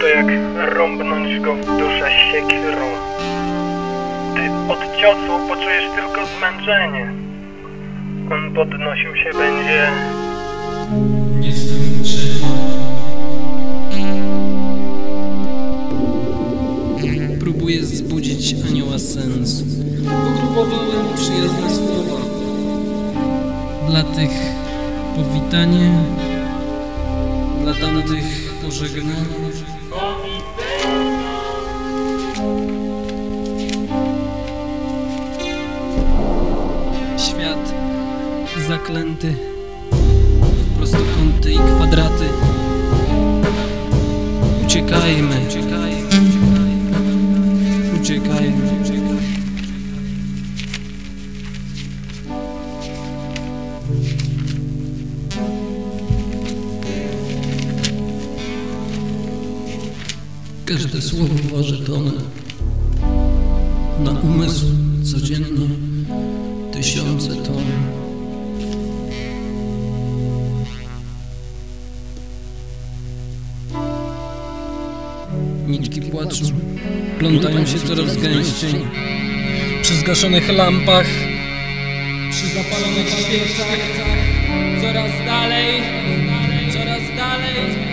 to jak rąbnąć go w duszę siekierą. Ty od ciosu poczujesz tylko zmęczenie. On podnosił się będzie Próbuję zbudzić anioła sensu. Pogrupowałem przyjazne słowa. Dla tych powitanie, tamtych pożegnanie. Świat zaklęty w prostokąty i kwadraty. Uciekajmy, uciekajmy, uciekajmy, uciekajmy. Każde słowo waży tonę. Na umysł codziennie tysiące ton. Nitki płaczu plątają się coraz gęściej. Przy zgaszonych lampach, przy zapalonych świecach, coraz dalej, coraz dalej,